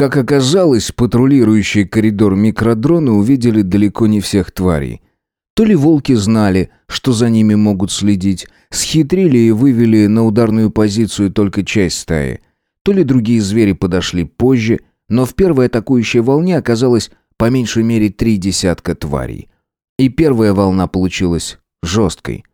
Как оказалось, патрулирующие коридор микродроны увидели далеко не всех тварей. То ли волки знали, что за ними могут следить, схитрили и вывели на ударную позицию только часть стаи. То ли другие звери подошли позже, но в первой атакующей волне оказалось по меньшей мере три десятка тварей. И первая волна получилась жесткой.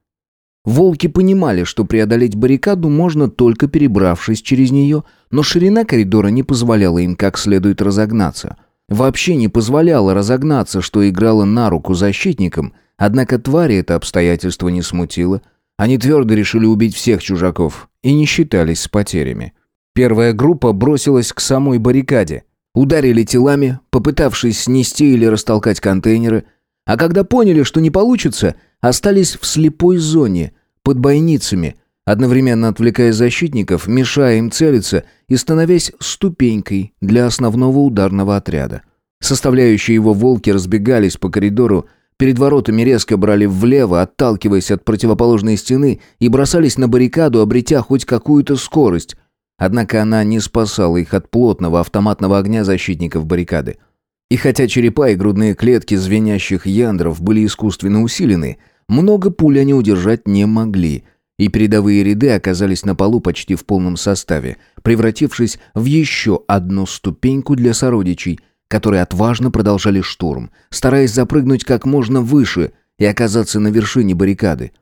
Волки понимали, что преодолеть баррикаду можно только перебравшись через нее, но ширина коридора не позволяла им как следует разогнаться. Вообще не позволяла разогнаться, что играло на руку защитникам, однако твари это обстоятельство не смутило. Они твердо решили убить всех чужаков и не считались с потерями. Первая группа бросилась к самой баррикаде. Ударили телами, попытавшись снести или растолкать контейнеры, а когда поняли, что не получится, остались в слепой зоне, под бойницами, одновременно отвлекая защитников, мешая им целиться и становясь ступенькой для основного ударного отряда. Составляющие его волки разбегались по коридору, перед воротами резко брали влево, отталкиваясь от противоположной стены и бросались на баррикаду, обретя хоть какую-то скорость. Однако она не спасала их от плотного автоматного огня защитников баррикады. И хотя черепа и грудные клетки звенящих яндров были искусственно усилены, много пуль они удержать не могли, и передовые ряды оказались на полу почти в полном составе, превратившись в еще одну ступеньку для сородичей, которые отважно продолжали штурм, стараясь запрыгнуть как можно выше и оказаться на вершине баррикады.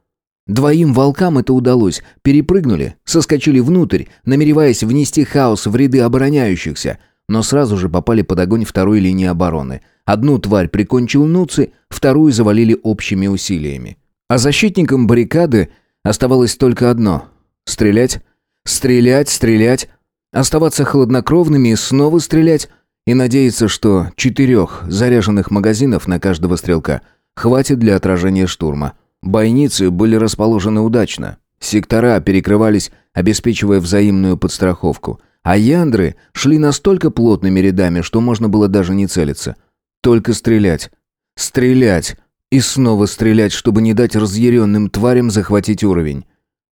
Двоим волкам это удалось, перепрыгнули, соскочили внутрь, намереваясь внести хаос в ряды обороняющихся – но сразу же попали под огонь второй линии обороны. Одну тварь прикончил Нуци, вторую завалили общими усилиями. А защитникам баррикады оставалось только одно — стрелять, стрелять, стрелять, оставаться хладнокровными и снова стрелять, и надеяться, что четырех заряженных магазинов на каждого стрелка хватит для отражения штурма. Бойницы были расположены удачно. Сектора перекрывались, обеспечивая взаимную подстраховку — а яндры шли настолько плотными рядами, что можно было даже не целиться. Только стрелять. Стрелять. И снова стрелять, чтобы не дать разъяренным тварям захватить уровень.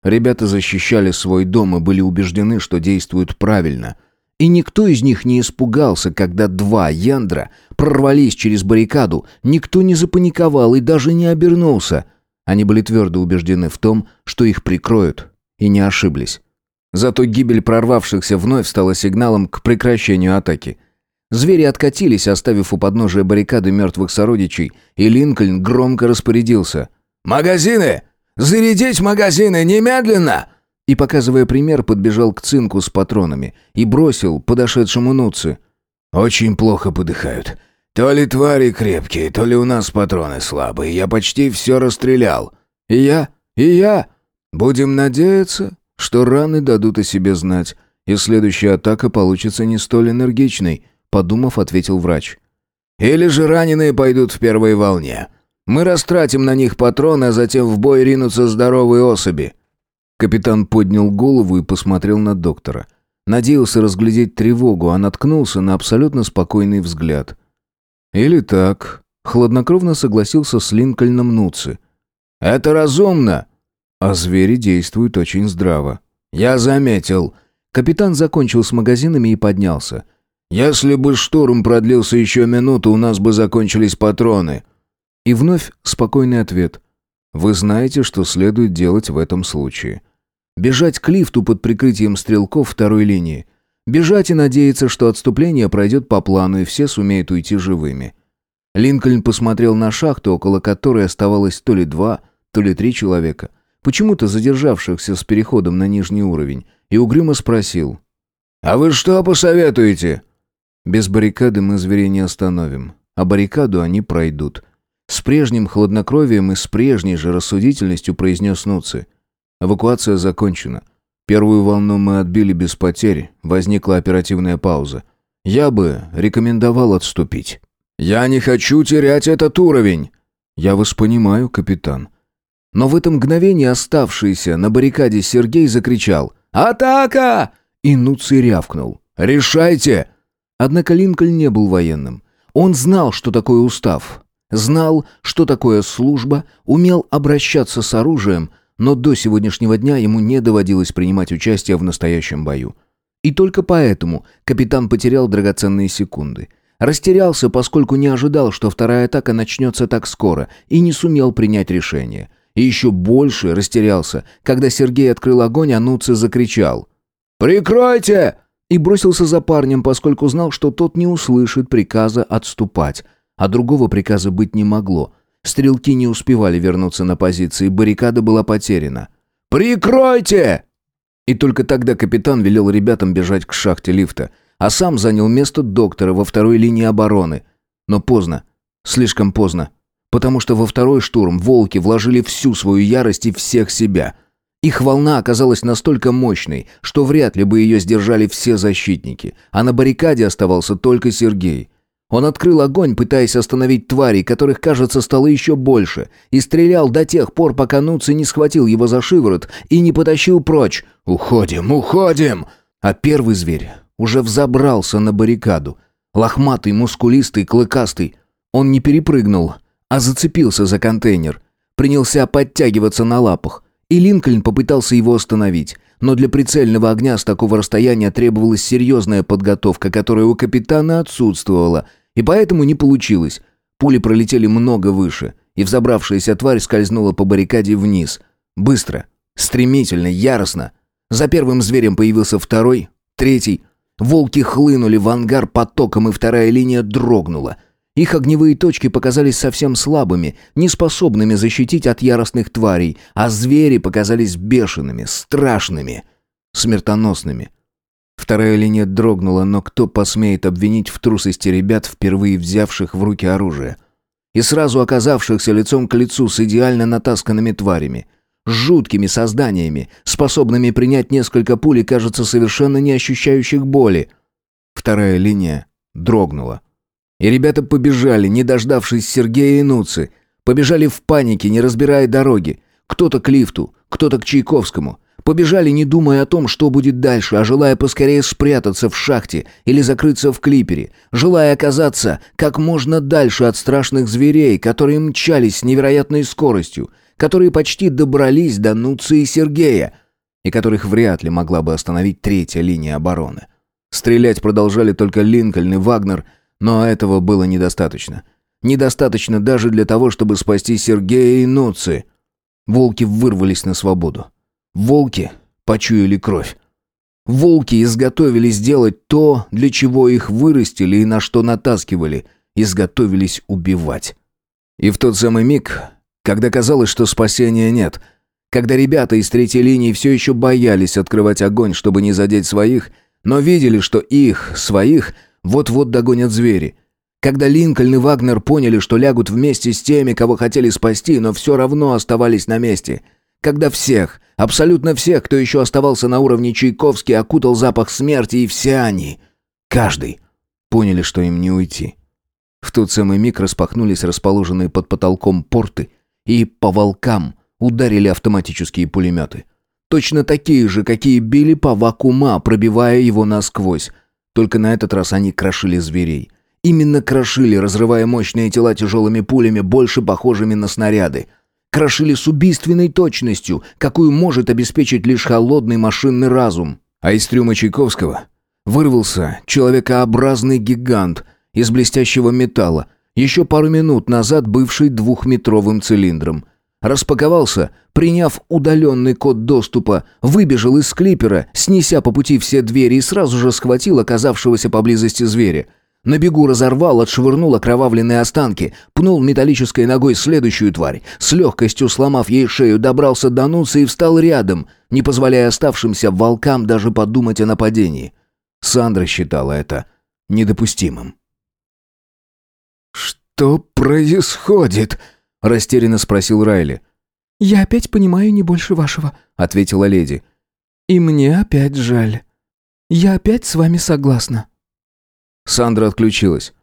Ребята защищали свой дом и были убеждены, что действуют правильно. И никто из них не испугался, когда два яндра прорвались через баррикаду, никто не запаниковал и даже не обернулся. Они были твердо убеждены в том, что их прикроют, и не ошиблись. Зато гибель прорвавшихся вновь стала сигналом к прекращению атаки. Звери откатились, оставив у подножия баррикады мертвых сородичей, и Линкольн громко распорядился. «Магазины! Зарядить магазины! Немедленно!» И, показывая пример, подбежал к цинку с патронами и бросил подошедшему Нуци. «Очень плохо подыхают. То ли твари крепкие, то ли у нас патроны слабые. Я почти все расстрелял. И я, и я. Будем надеяться, что раны дадут о себе знать, и следующая атака получится не столь энергичной, подумав, ответил врач. Или же раненые пойдут в первой волне. Мы растратим на них патроны, а затем в бой ринутся здоровые особи. Капитан поднял голову и посмотрел на доктора. Надеялся разглядеть тревогу, а наткнулся на абсолютно спокойный взгляд. Или так, хладнокровно согласился с Линкольном Нуци. Это разумно, а звери действуют очень здраво. Я заметил. Капитан закончил с магазинами и поднялся. Если бы штурм продлился еще минуту, у нас бы закончились патроны. И вновь спокойный ответ. Вы знаете, что следует делать в этом случае. Бежать к лифту под прикрытием стрелков второй линии. Бежать и надеяться, что отступление пройдет по плану и все сумеют уйти живыми. Линкольн посмотрел на шахту, около которой оставалось то ли два, то ли три человека почему-то задержавшихся с переходом на нижний уровень, и угрюмо спросил. «А вы что посоветуете?» «Без баррикады мы зверей не остановим, а баррикаду они пройдут». С прежним хладнокровием и с прежней же рассудительностью произнес Нуци. «Эвакуация закончена. Первую волну мы отбили без потерь, возникла оперативная пауза. Я бы рекомендовал отступить». «Я не хочу терять этот уровень!» «Я вас понимаю, капитан. Но в это мгновение оставшийся на баррикаде Сергей закричал «Атака!» и Нуций рявкнул «Решайте!». Однако Линкольн не был военным. Он знал, что такое устав, знал, что такое служба, умел обращаться с оружием, но до сегодняшнего дня ему не доводилось принимать участие в настоящем бою. И только поэтому капитан потерял драгоценные секунды. Растерялся, поскольку не ожидал, что вторая атака начнется так скоро, и не сумел принять решение. И еще больше растерялся, когда Сергей открыл огонь, а Нуци закричал. «Прикройте!» и бросился за парнем, поскольку знал, что тот не услышит приказа отступать. А другого приказа быть не могло. Стрелки не успевали вернуться на позиции, баррикада была потеряна. «Прикройте!» И только тогда капитан велел ребятам бежать к шахте лифта, а сам занял место доктора во второй линии обороны. Но поздно. Слишком поздно. Потому что во второй штурм волки вложили всю свою ярость и всех себя – их волна оказалась настолько мощной, что вряд ли бы ее сдержали все защитники, а на баррикаде оставался только Сергей. Он открыл огонь, пытаясь остановить тварей, которых, кажется, стало еще больше, и стрелял до тех пор, пока Нуци не схватил его за шиворот и не потащил прочь. «Уходим, уходим!» А первый зверь уже взобрался на баррикаду. Лохматый, мускулистый, клыкастый. Он не перепрыгнул, а зацепился за контейнер. Принялся подтягиваться на лапах. И Линкольн попытался его остановить. Но для прицельного огня с такого расстояния требовалась серьезная подготовка, которая у капитана отсутствовала. И поэтому не получилось. Пули пролетели много выше, и взобравшаяся тварь скользнула по баррикаде вниз. Быстро, стремительно, яростно. За первым зверем появился второй, третий. Волки хлынули в ангар потоком, и вторая линия дрогнула. Их огневые точки показались совсем слабыми, неспособными защитить от яростных тварей, а звери показались бешеными, страшными, смертоносными. Вторая линия дрогнула, но кто посмеет обвинить в трусости ребят, впервые взявших в руки оружие? И сразу оказавшихся лицом к лицу с идеально натасканными тварями. Жуткими созданиями, способными принять несколько пуль и, кажется, совершенно не ощущающих боли. Вторая линия дрогнула. И ребята побежали, не дождавшись Сергея и Нуцы. Побежали в панике, не разбирая дороги. Кто-то к лифту, кто-то к Чайковскому. Побежали, не думая о том, что будет дальше, а желая поскорее спрятаться в шахте или закрыться в клипере, желая оказаться как можно дальше от страшных зверей, которые мчались с невероятной скоростью, которые почти добрались до Нуцы и Сергея, и которых вряд ли могла бы остановить третья линия обороны. Стрелять продолжали только Линкольн и Вагнер – но этого было недостаточно. Недостаточно даже для того, чтобы спасти Сергея и Нуци. Волки вырвались на свободу. Волки почуяли кровь. Волки изготовились сделать то, для чего их вырастили и на что натаскивали, изготовились убивать. И в тот самый миг, когда казалось, что спасения нет, когда ребята из третьей линии все еще боялись открывать огонь, чтобы не задеть своих, но видели, что их, своих, вот-вот догонят звери. Когда Линкольн и Вагнер поняли, что лягут вместе с теми, кого хотели спасти, но все равно оставались на месте. Когда всех, абсолютно всех, кто еще оставался на уровне Чайковский, окутал запах смерти, и все они, каждый, поняли, что им не уйти. В тот самый миг распахнулись расположенные под потолком порты, и по волкам ударили автоматические пулеметы. Точно такие же, какие били по вакуума, пробивая его насквозь. Только на этот раз они крошили зверей. Именно крошили, разрывая мощные тела тяжелыми пулями, больше похожими на снаряды. Крошили с убийственной точностью, какую может обеспечить лишь холодный машинный разум. А из трюма Чайковского вырвался человекообразный гигант из блестящего металла, еще пару минут назад бывший двухметровым цилиндром – Распаковался, приняв удаленный код доступа, выбежал из клипера, снеся по пути все двери и сразу же схватил оказавшегося поблизости зверя. На бегу разорвал, отшвырнул окровавленные останки, пнул металлической ногой следующую тварь, с легкостью сломав ей шею, добрался до Нуца и встал рядом, не позволяя оставшимся волкам даже подумать о нападении. Сандра считала это недопустимым. «Что происходит?» Растерянно спросил Райли. «Я опять понимаю не больше вашего», — ответила леди. «И мне опять жаль. Я опять с вами согласна». Сандра отключилась.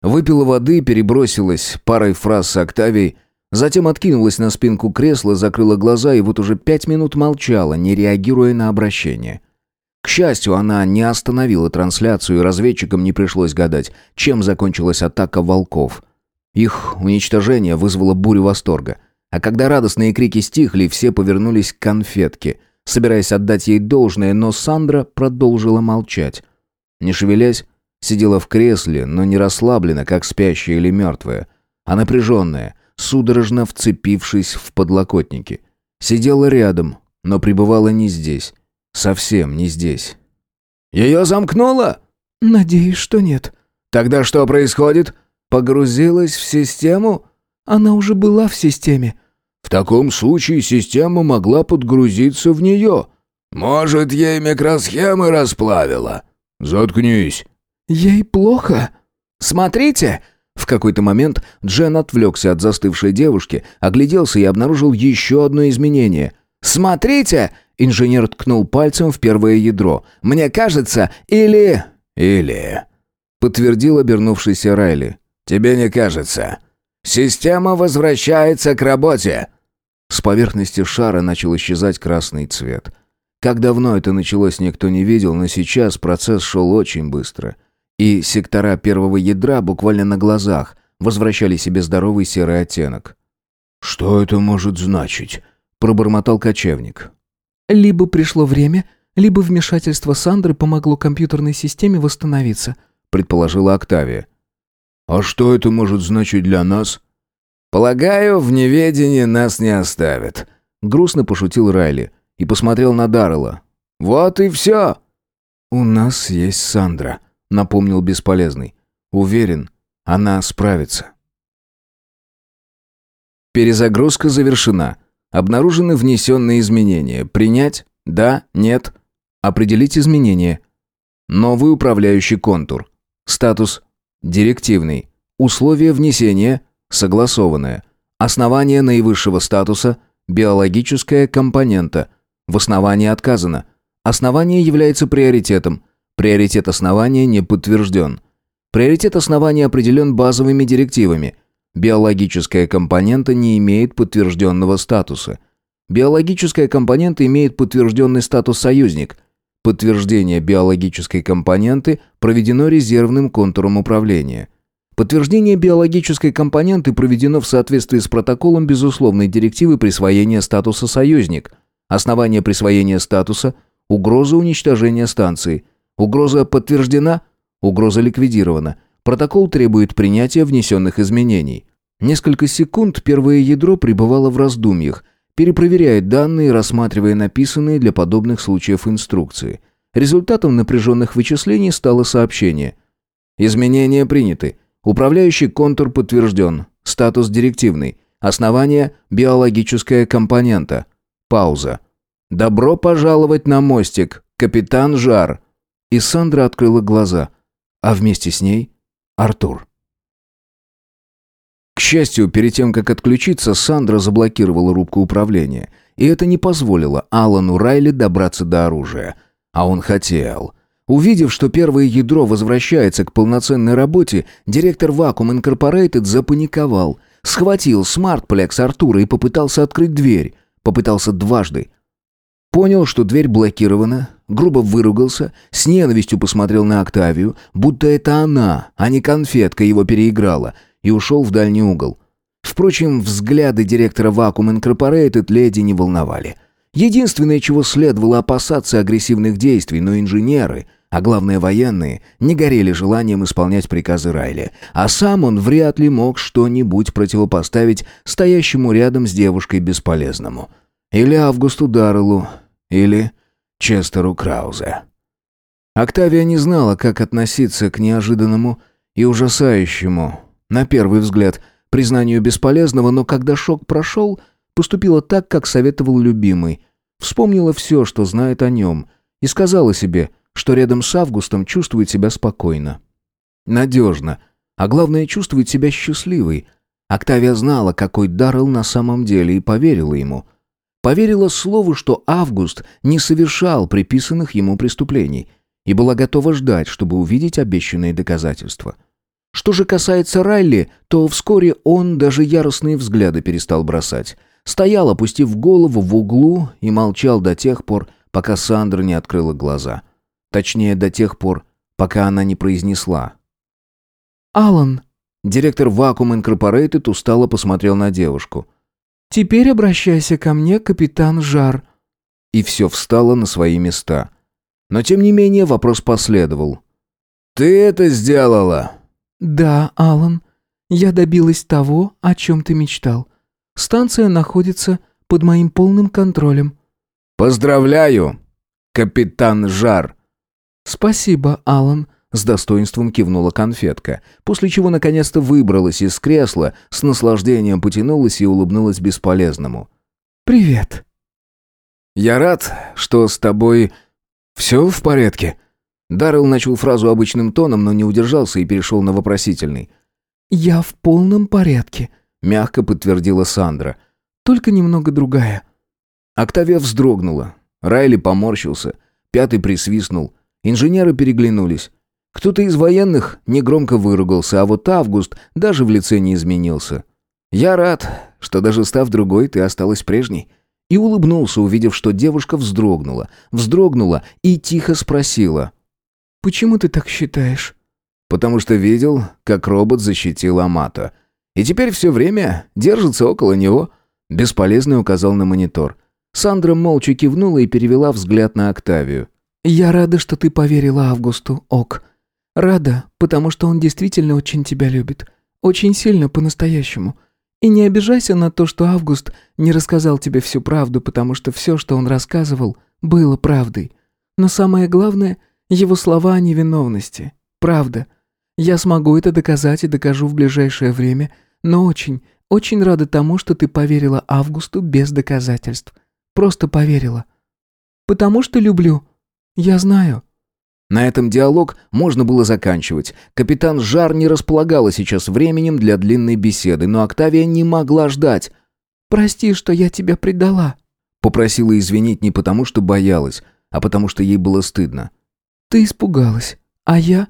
Выпила воды, перебросилась парой фраз с Октавией, затем откинулась на спинку кресла, закрыла глаза и вот уже пять минут молчала, не реагируя на обращение. К счастью, она не остановила трансляцию, и разведчикам не пришлось гадать, чем закончилась атака волков — их уничтожение вызвало бурю восторга. А когда радостные крики стихли, все повернулись к конфетке. собираясь отдать ей должное, но Сандра продолжила молчать. Не шевелясь, сидела в кресле, но не расслаблена, как спящая или мертвая, а напряженная, судорожно вцепившись в подлокотники. Сидела рядом, но пребывала не здесь. Совсем не здесь. «Ее замкнуло?» «Надеюсь, что нет». «Тогда что происходит? Погрузилась в систему?» «Она уже была в системе». «В таком случае система могла подгрузиться в нее. Может, ей микросхемы расплавила?» «Заткнись». «Ей плохо?» «Смотрите!» В какой-то момент Джен отвлекся от застывшей девушки, огляделся и обнаружил еще одно изменение. «Смотрите!» Инженер ткнул пальцем в первое ядро. «Мне кажется, или...» «Или...» Подтвердил обернувшийся Райли. «Тебе не кажется. Система возвращается к работе!» С поверхности шара начал исчезать красный цвет. Как давно это началось, никто не видел, но сейчас процесс шел очень быстро. И сектора первого ядра буквально на глазах возвращали себе здоровый серый оттенок. «Что это может значить?» – пробормотал кочевник. Либо пришло время, либо вмешательство Сандры помогло компьютерной системе восстановиться, предположила Октавия. А что это может значить для нас? Полагаю, в неведении нас не оставят, грустно пошутил Райли и посмотрел на Даррелла. Вот и все. У нас есть Сандра, напомнил бесполезный. Уверен, она справится. Перезагрузка завершена. Обнаружены внесенные изменения. Принять? Да? Нет? Определить изменения. Новый управляющий контур. Статус. Директивный. Условия внесения. Согласованное. Основание наивысшего статуса. Биологическая компонента. В основании отказано. Основание является приоритетом. Приоритет основания не подтвержден. Приоритет основания определен базовыми директивами. Биологическая компонента не имеет подтвержденного статуса. Биологическая компонента имеет подтвержденный статус союзник. Подтверждение биологической компоненты проведено резервным контуром управления. Подтверждение биологической компоненты проведено в соответствии с протоколом безусловной директивы присвоения статуса союзник. Основание присвоения статуса – угроза уничтожения станции. Угроза подтверждена, угроза ликвидирована – Протокол требует принятия внесенных изменений. Несколько секунд первое ядро пребывало в раздумьях, перепроверяет данные, рассматривая написанные для подобных случаев инструкции. Результатом напряженных вычислений стало сообщение. Изменения приняты. Управляющий контур подтвержден. Статус директивный. Основание – биологическая компонента. Пауза. «Добро пожаловать на мостик, капитан Жар!» И Сандра открыла глаза, а вместе с ней Артур. К счастью, перед тем, как отключиться, Сандра заблокировала рубку управления. И это не позволило Алану Райли добраться до оружия. А он хотел. Увидев, что первое ядро возвращается к полноценной работе, директор Vacuum Incorporated запаниковал. Схватил смартплекс Артура и попытался открыть дверь. Попытался дважды. Понял, что дверь блокирована, грубо выругался, с ненавистью посмотрел на Октавию, будто это она, а не конфетка его переиграла, и ушел в дальний угол. Впрочем, взгляды директора Vacuum Incorporated леди не волновали. Единственное, чего следовало опасаться агрессивных действий, но инженеры, а главное военные, не горели желанием исполнять приказы Райли, а сам он вряд ли мог что-нибудь противопоставить стоящему рядом с девушкой бесполезному. Или Августу Дарреллу, или Честеру Краузе. Октавия не знала, как относиться к неожиданному и ужасающему, на первый взгляд, признанию бесполезного, но когда шок прошел, поступила так, как советовал любимый. Вспомнила все, что знает о нем, и сказала себе, что рядом с Августом чувствует себя спокойно. Надежно, а главное, чувствует себя счастливой. Октавия знала, какой Даррелл на самом деле, и поверила ему. Поверила слову, что Август не совершал приписанных ему преступлений и была готова ждать, чтобы увидеть обещанные доказательства. Что же касается Райли, то вскоре он даже яростные взгляды перестал бросать. Стоял, опустив голову в углу и молчал до тех пор, пока Сандра не открыла глаза. Точнее, до тех пор, пока она не произнесла. «Алан». Директор Vacuum Incorporated устало посмотрел на девушку. Теперь обращайся ко мне, капитан Жар». и все встало на свои места. Но тем не менее вопрос последовал. «Ты это сделала?» «Да, Алан. Я добилась того, о чем ты мечтал. Станция находится под моим полным контролем». «Поздравляю, капитан Жар!» «Спасибо, Алан», — с достоинством кивнула конфетка, после чего наконец-то выбралась из кресла, с наслаждением потянулась и улыбнулась бесполезному. «Привет». «Я рад, что с тобой все в порядке». Даррелл начал фразу обычным тоном, но не удержался и перешел на вопросительный. «Я в полном порядке», — мягко подтвердила Сандра. «Только немного другая». Октавия вздрогнула. Райли поморщился. Пятый присвистнул. Инженеры переглянулись. Кто-то из военных негромко выругался, а вот Август даже в лице не изменился. «Я рад, что даже став другой, ты осталась прежней». И улыбнулся, увидев, что девушка вздрогнула. Вздрогнула и тихо спросила. «Почему ты так считаешь?» «Потому что видел, как робот защитил Амата. И теперь все время держится около него». Бесполезный указал на монитор. Сандра молча кивнула и перевела взгляд на Октавию. «Я рада, что ты поверила Августу, Ок. Рада, потому что он действительно очень тебя любит. Очень сильно, по-настоящему. И не обижайся на то, что Август не рассказал тебе всю правду, потому что все, что он рассказывал, было правдой. Но самое главное — его слова о невиновности. Правда. Я смогу это доказать и докажу в ближайшее время, но очень, очень рада тому, что ты поверила Августу без доказательств. Просто поверила. Потому что люблю. Я знаю». На этом диалог можно было заканчивать. Капитан Жар не располагала сейчас временем для длинной беседы, но Октавия не могла ждать. «Прости, что я тебя предала». Попросила извинить не потому, что боялась, а потому что ей было стыдно. «Ты испугалась. А я?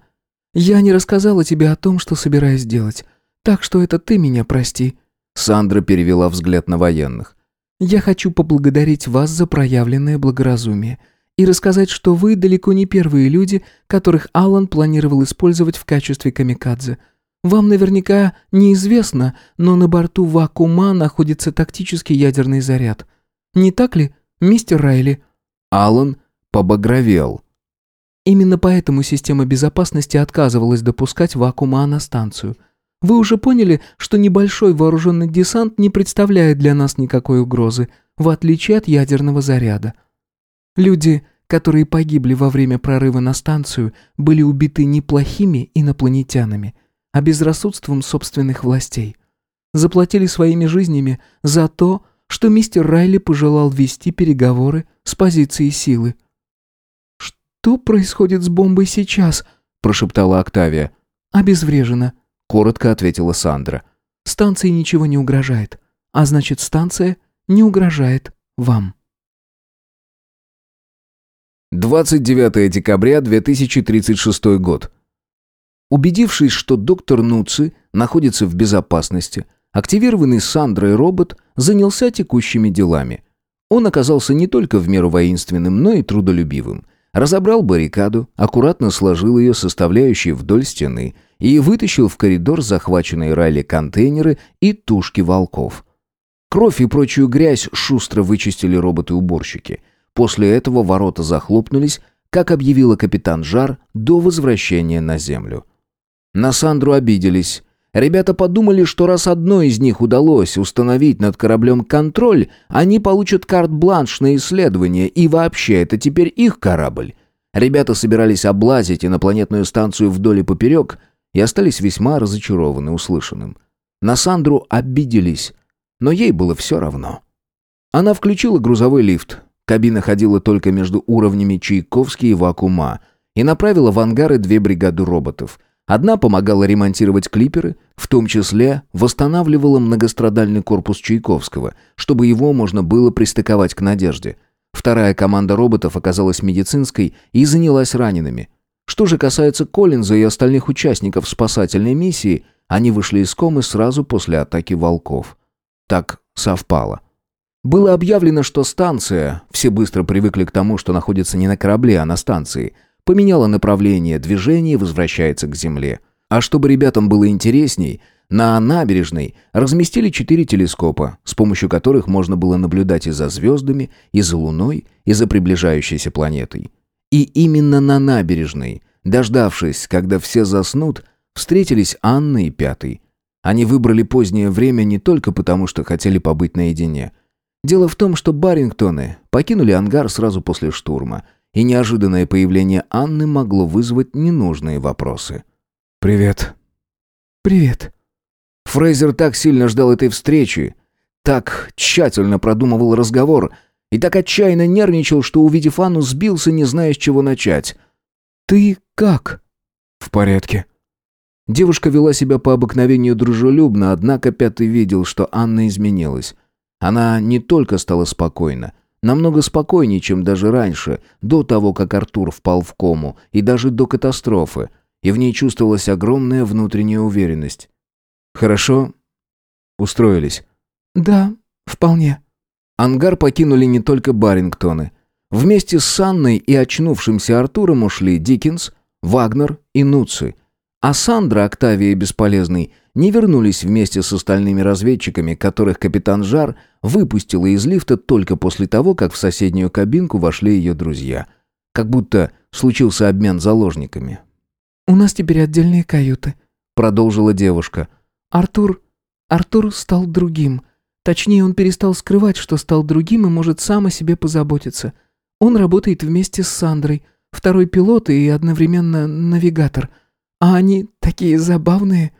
Я не рассказала тебе о том, что собираюсь делать. Так что это ты меня прости». Сандра перевела взгляд на военных. Я хочу поблагодарить вас за проявленное благоразумие и рассказать, что вы далеко не первые люди, которых Аллан планировал использовать в качестве камикадзе. Вам наверняка неизвестно, но на борту Вакума находится тактический ядерный заряд. Не так ли, мистер Райли? Аллан побагровел. Именно поэтому система безопасности отказывалась допускать Вакума на станцию – вы уже поняли, что небольшой вооруженный десант не представляет для нас никакой угрозы, в отличие от ядерного заряда. Люди, которые погибли во время прорыва на станцию, были убиты не плохими инопланетянами, а безрассудством собственных властей. Заплатили своими жизнями за то, что мистер Райли пожелал вести переговоры с позиции силы. «Что происходит с бомбой сейчас?» – прошептала Октавия. «Обезврежена коротко ответила Сандра. Станции ничего не угрожает, а значит, станция не угрожает вам. 29 декабря 2036 год. Убедившись, что доктор Нуци находится в безопасности, активированный Сандрой робот занялся текущими делами. Он оказался не только в меру воинственным, но и трудолюбивым. Разобрал баррикаду, аккуратно сложил ее составляющие вдоль стены и вытащил в коридор захваченные Райли контейнеры и тушки волков. Кровь и прочую грязь шустро вычистили роботы-уборщики. После этого ворота захлопнулись, как объявила капитан Жар, до возвращения на землю. На Сандру обиделись. Ребята подумали, что раз одной из них удалось установить над кораблем контроль, они получат карт-бланш на исследование, и вообще это теперь их корабль. Ребята собирались облазить инопланетную станцию вдоль и поперек и остались весьма разочарованы услышанным. На Сандру обиделись, но ей было все равно. Она включила грузовой лифт, кабина ходила только между уровнями Чайковский и Вакуума, и направила в ангары две бригады роботов — Одна помогала ремонтировать клиперы, в том числе восстанавливала многострадальный корпус Чайковского, чтобы его можно было пристыковать к «Надежде». Вторая команда роботов оказалась медицинской и занялась ранеными. Что же касается Коллинза и остальных участников спасательной миссии, они вышли из комы сразу после атаки волков. Так совпало. Было объявлено, что станция, все быстро привыкли к тому, что находится не на корабле, а на станции – поменяла направление движения и возвращается к земле. А чтобы ребятам было интересней, На набережной разместили четыре телескопа, с помощью которых можно было наблюдать и за звездами, и за Луной, и за приближающейся планетой. И именно на набережной, дождавшись, когда все заснут, встретились Анна и Пятый. Они выбрали позднее время не только потому, что хотели побыть наедине. Дело в том, что Барингтоны покинули ангар сразу после штурма, и неожиданное появление Анны могло вызвать ненужные вопросы. «Привет». «Привет», Фрейзер так сильно ждал этой встречи, так тщательно продумывал разговор и так отчаянно нервничал, что, увидев Анну, сбился, не зная, с чего начать. «Ты как?» «В порядке». Девушка вела себя по обыкновению дружелюбно, однако Пятый видел, что Анна изменилась. Она не только стала спокойна, намного спокойнее, чем даже раньше, до того, как Артур впал в кому, и даже до катастрофы, и в ней чувствовалась огромная внутренняя уверенность. Хорошо. Устроились. Да, вполне. Ангар покинули не только Барингтоны. Вместе с Санной и очнувшимся Артуром ушли Диккенс, Вагнер и Нуци. А Сандра, Октавия Бесполезный не вернулись вместе с остальными разведчиками, которых капитан Жар выпустила из лифта только после того, как в соседнюю кабинку вошли ее друзья. Как будто случился обмен заложниками. «У нас теперь отдельные каюты», — продолжила девушка. — Артур... Артур стал другим. Точнее, он перестал скрывать, что стал другим и может сам о себе позаботиться. Он работает вместе с Сандрой, второй пилот и одновременно навигатор. А они такие забавные.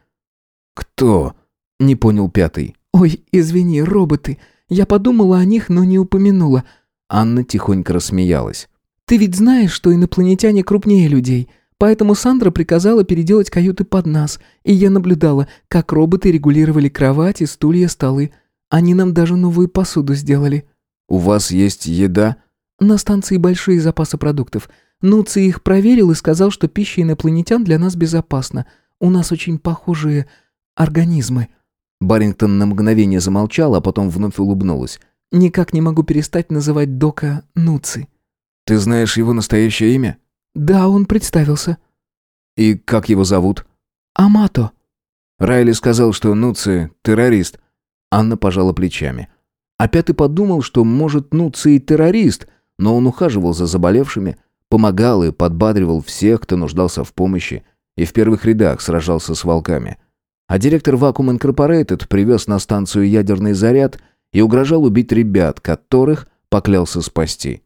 «Кто?» — не понял пятый. «Ой, извини, роботы. Я подумала о них, но не упомянула». Анна тихонько рассмеялась. «Ты ведь знаешь, что инопланетяне крупнее людей. Поэтому Сандра приказала переделать каюты под нас, и я наблюдала, как роботы регулировали кровати, стулья, столы. Они нам даже новую посуду сделали. «У вас есть еда?» «На станции большие запасы продуктов. Нуци их проверил и сказал, что пища инопланетян для нас безопасна. У нас очень похожие организмы». Барингтон на мгновение замолчал, а потом вновь улыбнулась. «Никак не могу перестать называть Дока Нуци». «Ты знаешь его настоящее имя?» «Да, он представился». «И как его зовут?» «Амато». Райли сказал, что Нуци — террорист. Анна пожала плечами. А пятый подумал, что, может, Нуци и террорист, но он ухаживал за заболевшими, помогал и подбадривал всех, кто нуждался в помощи, и в первых рядах сражался с волками. А директор Vacuum Incorporated привез на станцию ядерный заряд и угрожал убить ребят, которых поклялся спасти.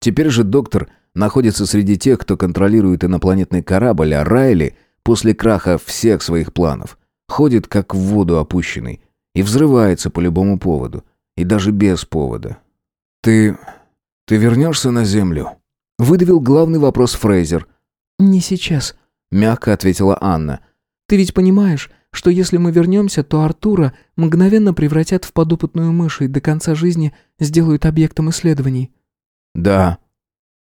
Теперь же доктор находится среди тех, кто контролирует инопланетный корабль, а Райли, после краха всех своих планов, ходит как в воду опущенный и взрывается по любому поводу, и даже без повода. «Ты... ты вернешься на Землю?» Выдавил главный вопрос Фрейзер. «Не сейчас», — мягко ответила Анна. «Ты ведь понимаешь, что если мы вернемся, то Артура мгновенно превратят в подопытную мышь и до конца жизни сделают объектом исследований». «Да»,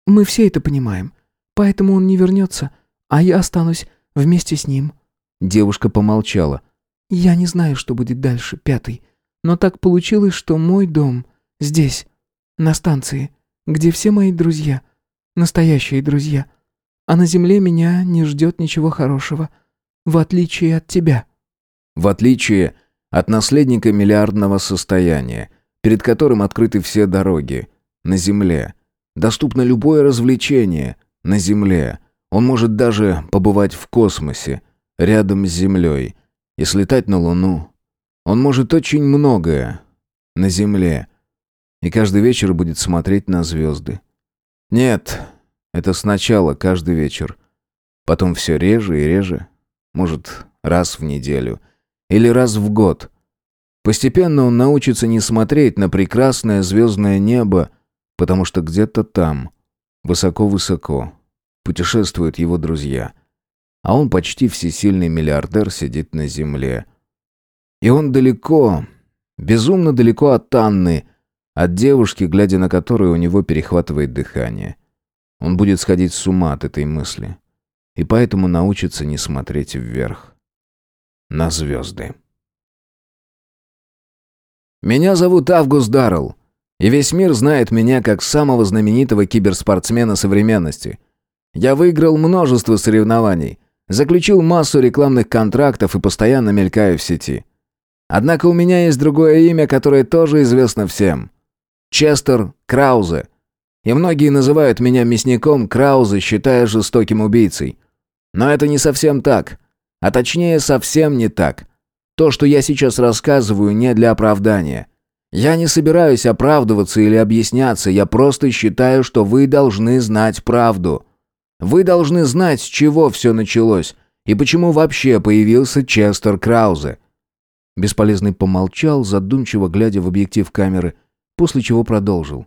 мы все это понимаем. Поэтому он не вернется, а я останусь вместе с ним». Девушка помолчала. «Я не знаю, что будет дальше, пятый. Но так получилось, что мой дом здесь, на станции, где все мои друзья, настоящие друзья. А на земле меня не ждет ничего хорошего, в отличие от тебя». «В отличие от наследника миллиардного состояния, перед которым открыты все дороги, на земле» Доступно любое развлечение на Земле. Он может даже побывать в космосе, рядом с Землей, и слетать на Луну. Он может очень многое на Земле. И каждый вечер будет смотреть на звезды. Нет, это сначала каждый вечер. Потом все реже и реже. Может, раз в неделю. Или раз в год. Постепенно он научится не смотреть на прекрасное звездное небо, потому что где-то там, высоко-высоко, путешествуют его друзья, а он почти всесильный миллиардер сидит на земле. И он далеко, безумно далеко от Анны, от девушки, глядя на которую у него перехватывает дыхание. Он будет сходить с ума от этой мысли, и поэтому научится не смотреть вверх, на звезды. «Меня зовут Август Даррелл. И весь мир знает меня как самого знаменитого киберспортсмена современности. Я выиграл множество соревнований, Заключил массу рекламных контрактов и постоянно мелькаю в сети. Однако у меня есть другое имя, которое тоже известно всем. Честер Краузе. И многие называют меня мясником Краузе, считая жестоким убийцей. Но это не совсем так. А точнее, совсем не так. То, что я сейчас рассказываю, не для оправдания. Я не собираюсь оправдываться или объясняться, я просто считаю, что вы должны знать правду. Вы должны знать, с чего все началось и почему вообще появился Честер Краузе. Бесполезный помолчал, задумчиво глядя в объектив камеры, после чего продолжил.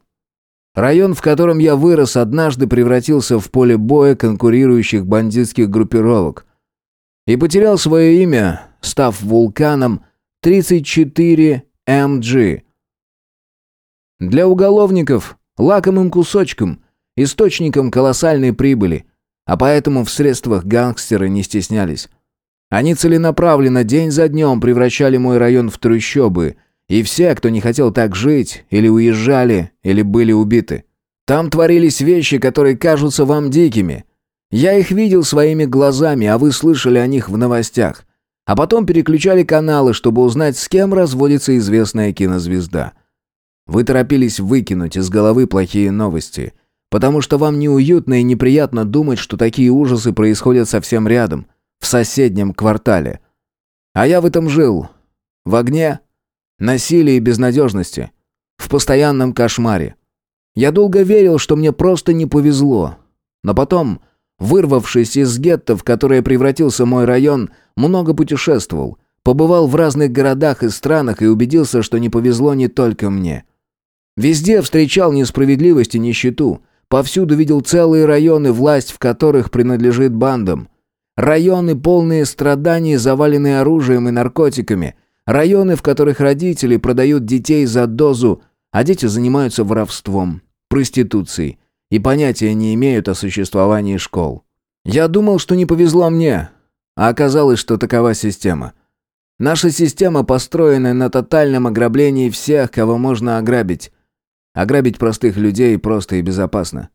Район, в котором я вырос, однажды превратился в поле боя конкурирующих бандитских группировок и потерял свое имя, став вулканом 34 МГ. Для уголовников лакомым кусочком, источником колоссальной прибыли, а поэтому в средствах гангстеры не стеснялись. Они целенаправленно день за днем превращали мой район в трущобы, и все, кто не хотел так жить, или уезжали, или были убиты. Там творились вещи, которые кажутся вам дикими. Я их видел своими глазами, а вы слышали о них в новостях. А потом переключали каналы, чтобы узнать, с кем разводится известная кинозвезда. Вы торопились выкинуть из головы плохие новости, потому что вам неуютно и неприятно думать, что такие ужасы происходят совсем рядом, в соседнем квартале. А я в этом жил. В огне, насилии и безнадежности. В постоянном кошмаре. Я долго верил, что мне просто не повезло. Но потом, вырвавшись из гетто, в которое превратился мой район, много путешествовал, побывал в разных городах и странах и убедился, что не повезло не только мне. Везде встречал несправедливость и нищету. Повсюду видел целые районы, власть в которых принадлежит бандам. Районы, полные страданий, заваленные оружием и наркотиками. Районы, в которых родители продают детей за дозу, а дети занимаются воровством, проституцией и понятия не имеют о существовании школ. Я думал, что не повезло мне, а оказалось, что такова система. Наша система построена на тотальном ограблении всех, кого можно ограбить. Ограбить простых людей просто и безопасно.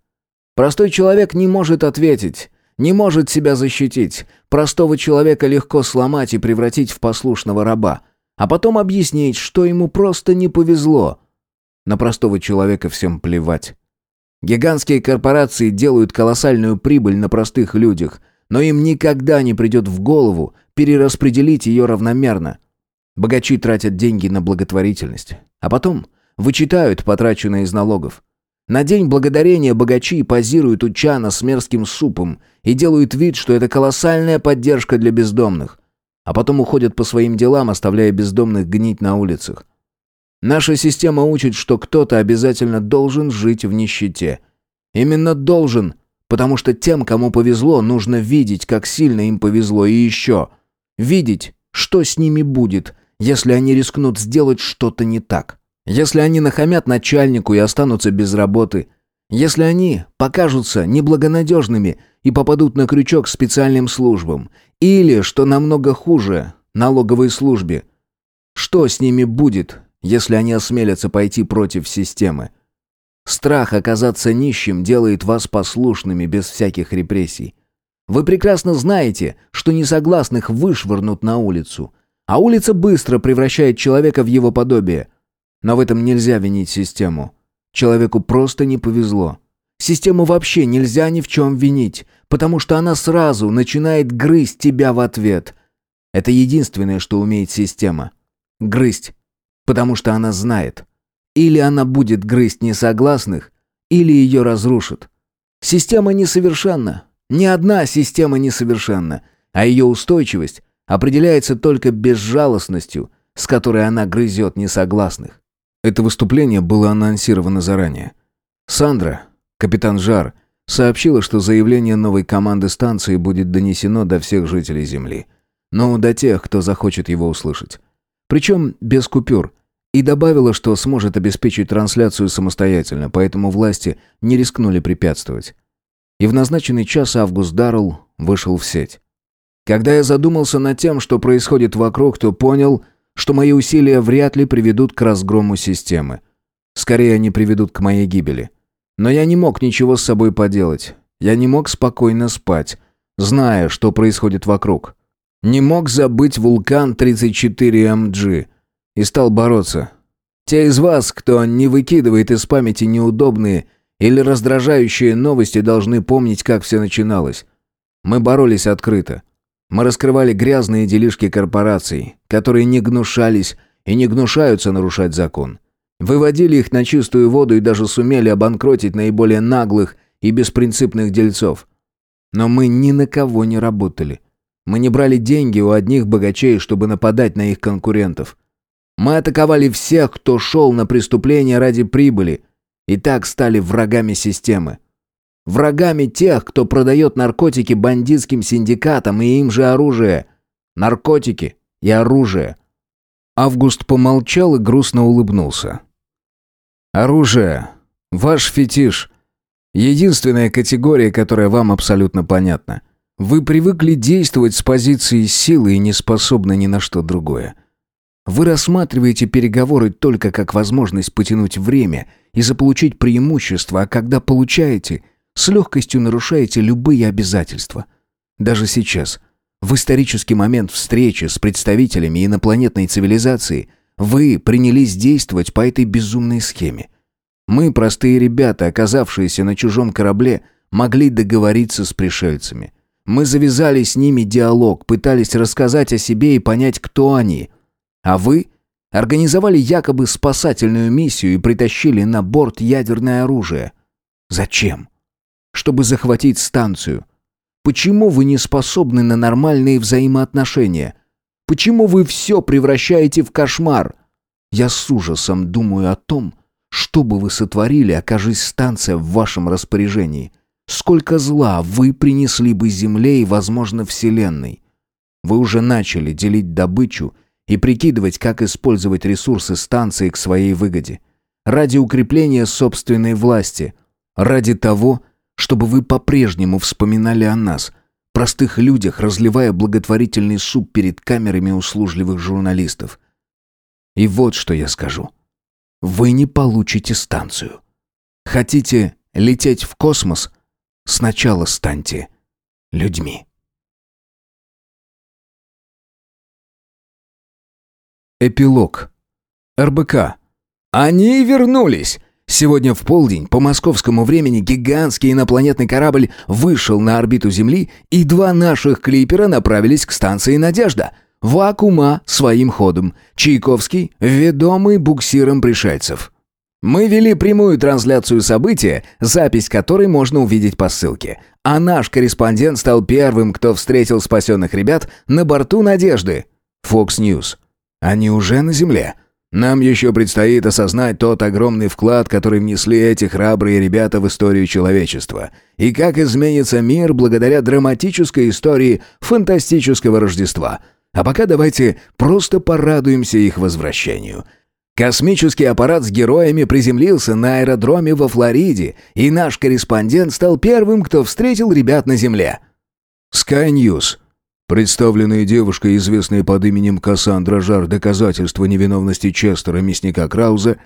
Простой человек не может ответить, не может себя защитить. Простого человека легко сломать и превратить в послушного раба, а потом объяснить, что ему просто не повезло. На простого человека всем плевать. Гигантские корпорации делают колоссальную прибыль на простых людях, но им никогда не придет в голову перераспределить ее равномерно. Богачи тратят деньги на благотворительность, а потом вычитают потраченное из налогов. На День Благодарения богачи позируют у чана с мерзким супом и делают вид, что это колоссальная поддержка для бездомных. А потом уходят по своим делам, оставляя бездомных гнить на улицах. Наша система учит, что кто-то обязательно должен жить в нищете. Именно должен, потому что тем, кому повезло, нужно видеть, как сильно им повезло, и еще видеть, что с ними будет, если они рискнут сделать что-то не так. Если они нахамят начальнику и останутся без работы, если они покажутся неблагонадежными и попадут на крючок специальным службам, или, что намного хуже, налоговой службе, что с ними будет, если они осмелятся пойти против системы? Страх оказаться нищим делает вас послушными без всяких репрессий. Вы прекрасно знаете, что несогласных вышвырнут на улицу, а улица быстро превращает человека в его подобие – но в этом нельзя винить систему. Человеку просто не повезло. Систему вообще нельзя ни в чем винить, потому что она сразу начинает грызть тебя в ответ. Это единственное, что умеет система. Грызть. Потому что она знает. Или она будет грызть несогласных, или ее разрушит. Система несовершенна. Ни одна система несовершенна, а ее устойчивость определяется только безжалостностью, с которой она грызет несогласных. Это выступление было анонсировано заранее. Сандра, капитан Жар, сообщила, что заявление новой команды станции будет донесено до всех жителей Земли. Но до тех, кто захочет его услышать. Причем без купюр. И добавила, что сможет обеспечить трансляцию самостоятельно, поэтому власти не рискнули препятствовать. И в назначенный час Август Даррелл вышел в сеть. Когда я задумался над тем, что происходит вокруг, то понял, что мои усилия вряд ли приведут к разгрому системы. Скорее, они приведут к моей гибели. Но я не мог ничего с собой поделать. Я не мог спокойно спать. зная, что происходит вокруг. Не мог забыть вулкан 34МG и стал бороться. Те из вас, кто не выкидывает из памяти неудобные или раздражающие новости, должны помнить, как все начиналось. Мы боролись открыто. Мы раскрывали грязные делишки корпораций, которые не гнушались и не гнушаются нарушать закон. Выводили их на чистую воду и даже сумели обанкротить наиболее наглых и беспринципных дельцов. Но мы ни на кого не работали. Мы не брали деньги у одних богачей, чтобы нападать на их конкурентов. Мы атаковали всех, кто шел на преступления ради прибыли, и так стали врагами системы. Врагами тех, кто продает наркотики бандитским синдикатам и им же оружие. Наркотики и оружие. Август помолчал и грустно улыбнулся. Оружие. Ваш фетиш. Единственная категория, которая вам абсолютно понятна. Вы привыкли действовать с позиции силы и не способны ни на что другое. Вы рассматриваете переговоры только как возможность потянуть время и заполучить преимущество, а когда получаете, с легкостью нарушаете любые обязательства. Даже сейчас, в исторический момент встречи с представителями инопланетной цивилизации, вы принялись действовать по этой безумной схеме. Мы, простые ребята, оказавшиеся на чужом корабле, могли договориться с пришельцами. Мы завязали с ними диалог, пытались рассказать о себе и понять, кто они. А вы организовали якобы спасательную миссию и притащили на борт ядерное оружие. Зачем? Чтобы захватить станцию. Почему вы не способны на нормальные взаимоотношения? Почему вы все превращаете в кошмар? Я с ужасом думаю о том, что бы вы сотворили, окажись станция в вашем распоряжении. Сколько зла вы принесли бы Земле и, возможно, Вселенной. Вы уже начали делить добычу и прикидывать, как использовать ресурсы станции к своей выгоде. Ради укрепления собственной власти. Ради того, чтобы вы по-прежнему вспоминали о нас, простых людях, разливая благотворительный суп перед камерами услужливых журналистов. И вот что я скажу. Вы не получите станцию. Хотите лететь в космос? Сначала станьте людьми. Эпилог. РБК. Они вернулись. Сегодня в полдень по московскому времени гигантский инопланетный корабль вышел на орбиту Земли, и два наших клипера направились к станции «Надежда». Вакуума своим ходом. Чайковский, ведомый буксиром пришельцев. Мы вели прямую трансляцию события, запись которой можно увидеть по ссылке. А наш корреспондент стал первым, кто встретил спасенных ребят на борту «Надежды». Fox News. Они уже на Земле. Нам еще предстоит осознать тот огромный вклад, который внесли эти храбрые ребята в историю человечества. И как изменится мир благодаря драматической истории фантастического Рождества. А пока давайте просто порадуемся их возвращению. Космический аппарат с героями приземлился на аэродроме во Флориде, и наш корреспондент стал первым, кто встретил ребят на Земле. Sky News. Представленные девушкой, известные под именем Кассандра Жар, доказательства невиновности Честера Мясника Крауза,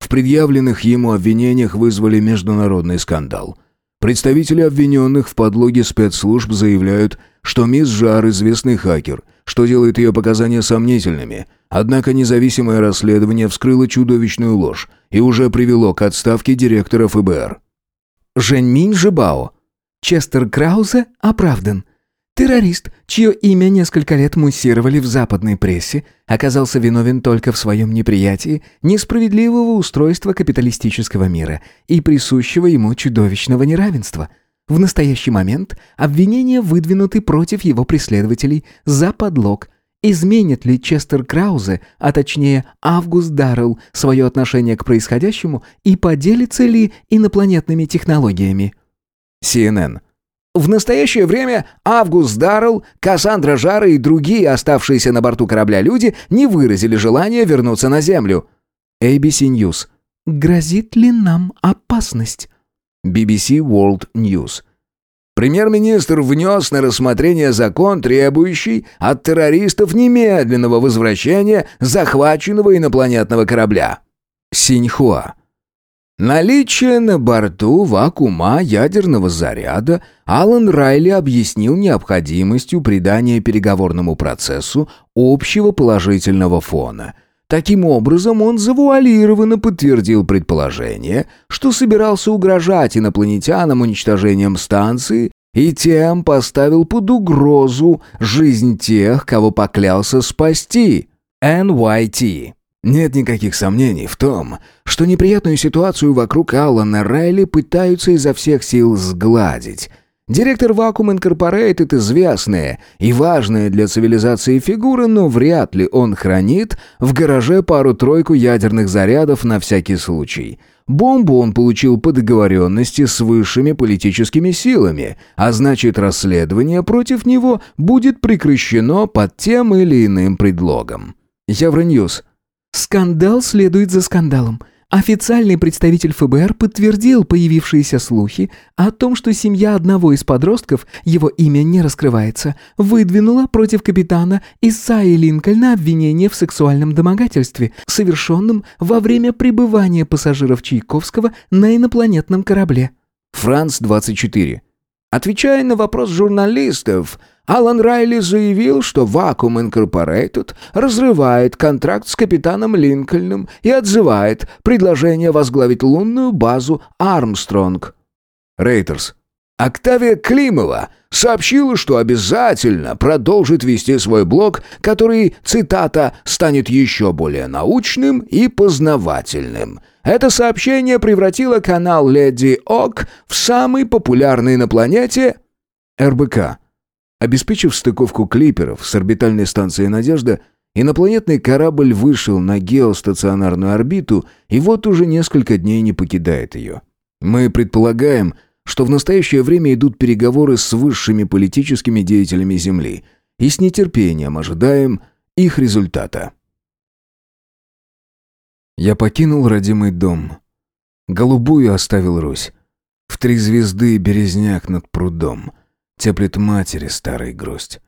в предъявленных ему обвинениях вызвали международный скандал. Представители обвиненных в подлоге спецслужб заявляют, что мисс Жар известный хакер, что делает ее показания сомнительными. Однако независимое расследование вскрыло чудовищную ложь и уже привело к отставке директора ФБР. Женьминь Жибао. Честер Краузе оправдан. Террорист, чье имя несколько лет муссировали в западной прессе, оказался виновен только в своем неприятии несправедливого устройства капиталистического мира и присущего ему чудовищного неравенства. В настоящий момент обвинения выдвинуты против его преследователей за подлог. Изменит ли Честер Краузе, а точнее Август Даррелл, свое отношение к происходящему и поделится ли инопланетными технологиями? CNN. В настоящее время Август Даррелл, Кассандра Жара и другие оставшиеся на борту корабля люди не выразили желания вернуться на Землю. ABC News. Грозит ли нам опасность? BBC World News. Премьер-министр внес на рассмотрение закон, требующий от террористов немедленного возвращения захваченного инопланетного корабля. Синьхуа. Наличие на борту вакуума ядерного заряда Алан Райли объяснил необходимостью придания переговорному процессу общего положительного фона. Таким образом, он завуалированно подтвердил предположение, что собирался угрожать инопланетянам уничтожением станции и тем поставил под угрозу жизнь тех, кого поклялся спасти. NYT. Нет никаких сомнений в том, что неприятную ситуацию вокруг Алана Райли пытаются изо всех сил сгладить. Директор Vacuum Incorporated известная и важная для цивилизации фигура, но вряд ли он хранит в гараже пару-тройку ядерных зарядов на всякий случай. Бомбу он получил по договоренности с высшими политическими силами, а значит расследование против него будет прекращено под тем или иным предлогом. Евроньюз. Скандал следует за скандалом. Официальный представитель ФБР подтвердил появившиеся слухи о том, что семья одного из подростков, его имя не раскрывается, выдвинула против капитана Исаи Линкольна обвинение в сексуальном домогательстве, совершенном во время пребывания пассажиров Чайковского на инопланетном корабле. Франц 24. Отвечая на вопрос журналистов, Алан Райли заявил, что Vacuum Incorporated разрывает контракт с капитаном Линкольном и отзывает предложение возглавить лунную базу «Армстронг». Рейтерс. Октавия Климова сообщила, что обязательно продолжит вести свой блог, который, цитата, «станет еще более научным и познавательным». Это сообщение превратило канал «Леди Ок» в самый популярный на планете РБК. Обеспечив стыковку клиперов с орбитальной станцией «Надежда», инопланетный корабль вышел на геостационарную орбиту и вот уже несколько дней не покидает ее. Мы предполагаем, что в настоящее время идут переговоры с высшими политическими деятелями Земли и с нетерпением ожидаем их результата. Я покинул родимый дом. Голубую оставил Русь. В три звезды березняк над прудом — теплит матери старый грусть.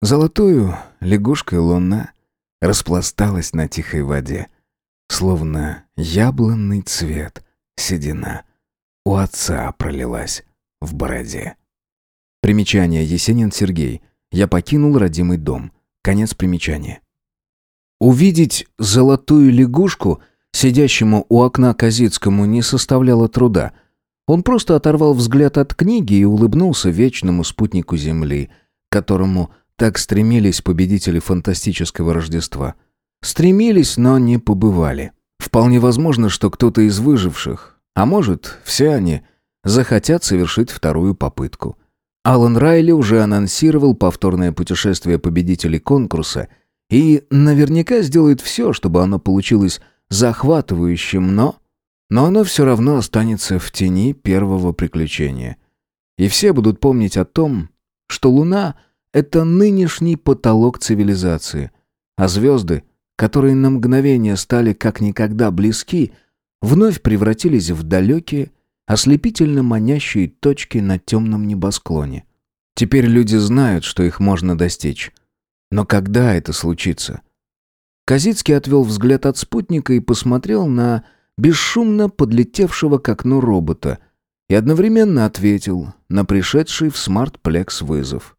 Золотую лягушкой луна распласталась на тихой воде, словно яблонный цвет седина у отца пролилась в бороде. Примечание Есенин Сергей. Я покинул родимый дом. Конец примечания. Увидеть золотую лягушку, сидящему у окна Казицкому, не составляло труда — он просто оторвал взгляд от книги и улыбнулся вечному спутнику Земли, которому так стремились победители фантастического Рождества. Стремились, но не побывали. Вполне возможно, что кто-то из выживших, а может, все они, захотят совершить вторую попытку. Алан Райли уже анонсировал повторное путешествие победителей конкурса и наверняка сделает все, чтобы оно получилось захватывающим, но но оно все равно останется в тени первого приключения. И все будут помнить о том, что Луна — это нынешний потолок цивилизации, а звезды, которые на мгновение стали как никогда близки, вновь превратились в далекие, ослепительно манящие точки на темном небосклоне. Теперь люди знают, что их можно достичь. Но когда это случится? Казицкий отвел взгляд от спутника и посмотрел на бесшумно подлетевшего к окну робота и одновременно ответил на пришедший в смарт-плекс вызов.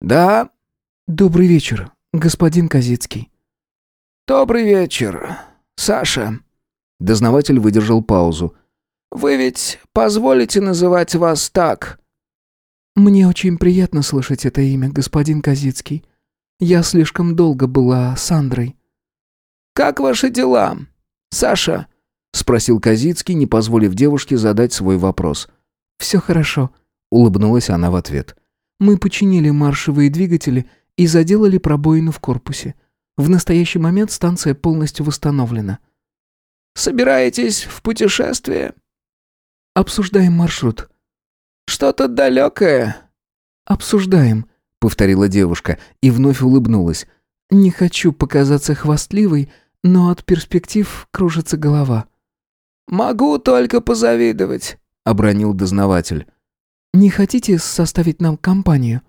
«Да?» «Добрый вечер, господин Казицкий». «Добрый вечер, Саша». Дознаватель выдержал паузу. «Вы ведь позволите называть вас так?» «Мне очень приятно слышать это имя, господин Казицкий. Я слишком долго была Сандрой». «Как ваши дела, Саша?» Спросил Казицкий, не позволив девушке задать свой вопрос. «Все хорошо», — улыбнулась она в ответ. «Мы починили маршевые двигатели и заделали пробоину в корпусе. В настоящий момент станция полностью восстановлена». «Собираетесь в путешествие?» «Обсуждаем маршрут». «Что-то далекое?» «Обсуждаем», — повторила девушка и вновь улыбнулась. «Не хочу показаться хвастливой, но от перспектив кружится голова». «Могу только позавидовать», — обронил дознаватель. «Не хотите составить нам компанию?»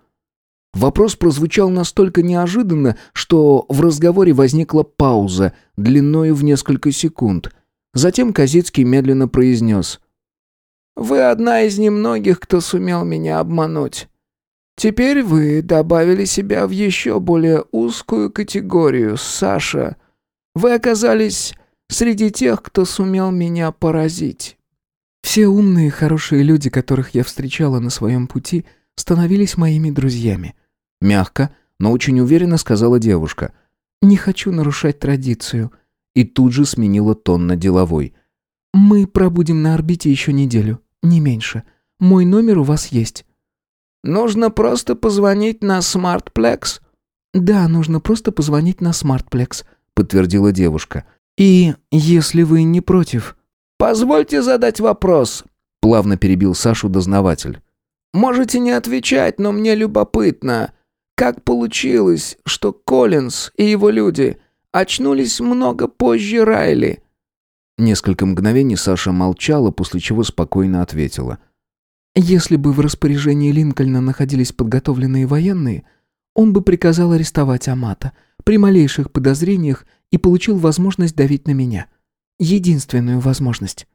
Вопрос прозвучал настолько неожиданно, что в разговоре возникла пауза, длиною в несколько секунд. Затем Козицкий медленно произнес. «Вы одна из немногих, кто сумел меня обмануть. Теперь вы добавили себя в еще более узкую категорию, Саша. Вы оказались среди тех, кто сумел меня поразить». Все умные, хорошие люди, которых я встречала на своем пути, становились моими друзьями. Мягко, но очень уверенно сказала девушка. «Не хочу нарушать традицию». И тут же сменила тон на деловой. «Мы пробудем на орбите еще неделю, не меньше. Мой номер у вас есть». «Нужно просто позвонить на Smartplex?» «Да, нужно просто позвонить на Smartplex», — подтвердила девушка. «И если вы не против...» «Позвольте задать вопрос», — плавно перебил Сашу дознаватель. «Можете не отвечать, но мне любопытно. Как получилось, что Коллинз и его люди очнулись много позже Райли?» Несколько мгновений Саша молчала, после чего спокойно ответила. «Если бы в распоряжении Линкольна находились подготовленные военные, он бы приказал арестовать Амата при малейших подозрениях и получил возможность давить на меня» единственную возможность».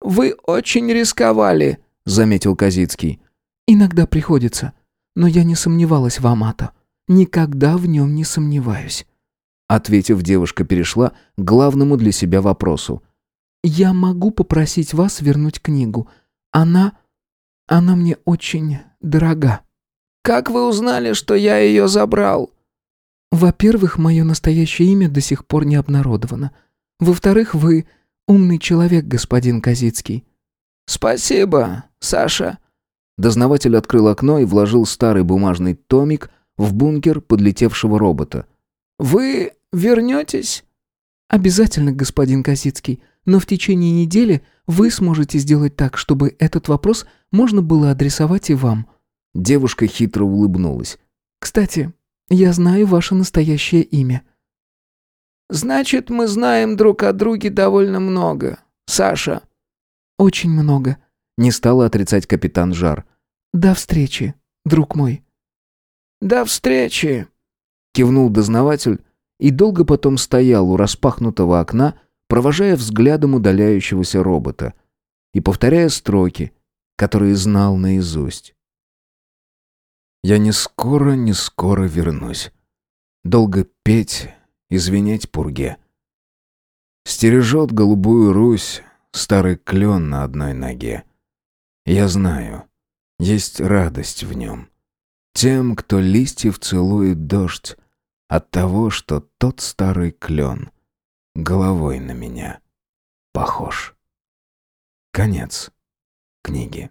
«Вы очень рисковали», — заметил Козицкий. «Иногда приходится, но я не сомневалась в Амато. Никогда в нем не сомневаюсь». Ответив, девушка перешла к главному для себя вопросу. «Я могу попросить вас вернуть книгу. Она... она мне очень дорога». «Как вы узнали, что я ее забрал?» «Во-первых, мое настоящее имя до сих пор не обнародовано. Во-вторых, вы умный человек, господин Козицкий». «Спасибо, Саша». Дознаватель открыл окно и вложил старый бумажный томик в бункер подлетевшего робота. «Вы вернетесь?» «Обязательно, господин Козицкий, но в течение недели вы сможете сделать так, чтобы этот вопрос можно было адресовать и вам». Девушка хитро улыбнулась. «Кстати, я знаю ваше настоящее имя». Значит, мы знаем друг о друге довольно много, Саша. Очень много. Не стала отрицать капитан Жар. До встречи, друг мой. До встречи. Кивнул дознаватель и долго потом стоял у распахнутого окна, провожая взглядом удаляющегося робота и повторяя строки, которые знал наизусть. «Я не скоро, не скоро вернусь. Долго петь, извинять пурге. Стережет голубую Русь старый клен на одной ноге. Я знаю, есть радость в нем. Тем, кто листьев целует дождь, от того, что тот старый клен головой на меня похож. Конец книги.